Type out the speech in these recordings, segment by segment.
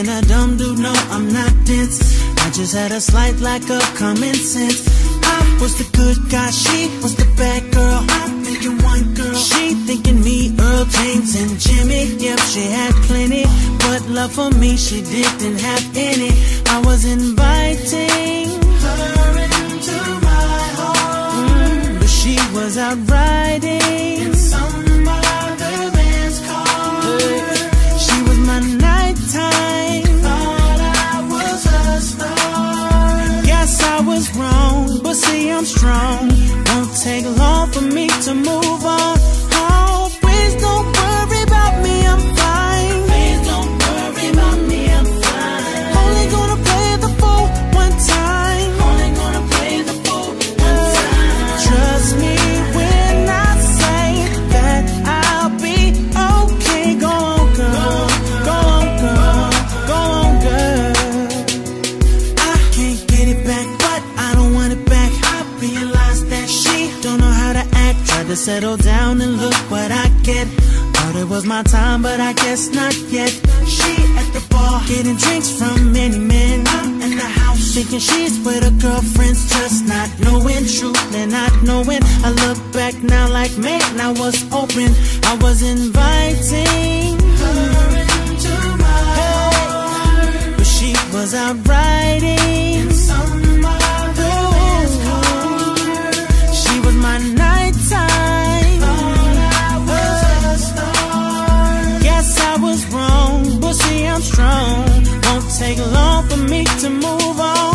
ain't a dumb dude, no, I'm not dense. I just had a slight lack of common sense. I was the good guy, she was the bad girl. I'm thinking one girl, she thinking me, Earl James and Jimmy. Yep, she had plenty, but love for me she didn't have any. I was inviting her into my heart, mm, but she was out riding. take long for me to move on. settle down and look what I get. Thought it was my time, but I guess not yet. She at the bar, getting drinks from many men. I'm in the house, thinking she's with her girlfriends, just not knowing truth and not knowing. I look back now like, man, I was open, I was invited. Strong. Won't take long for me to move on.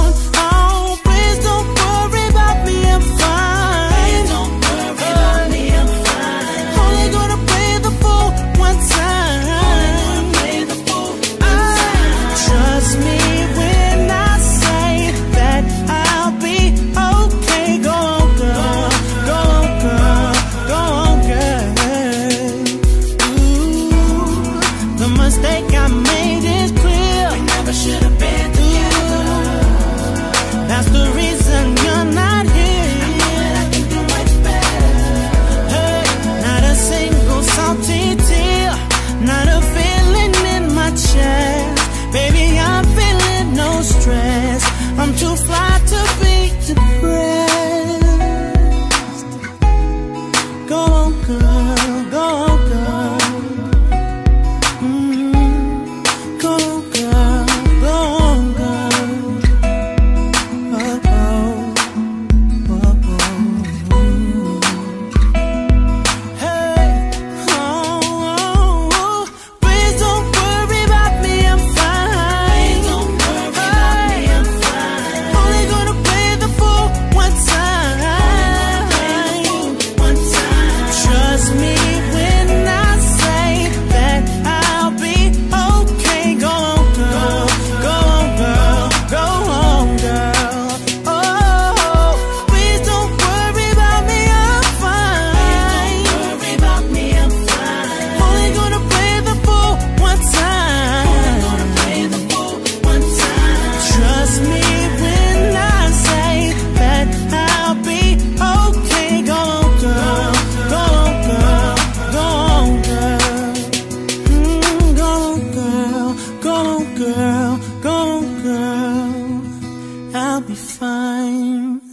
I'll be fine.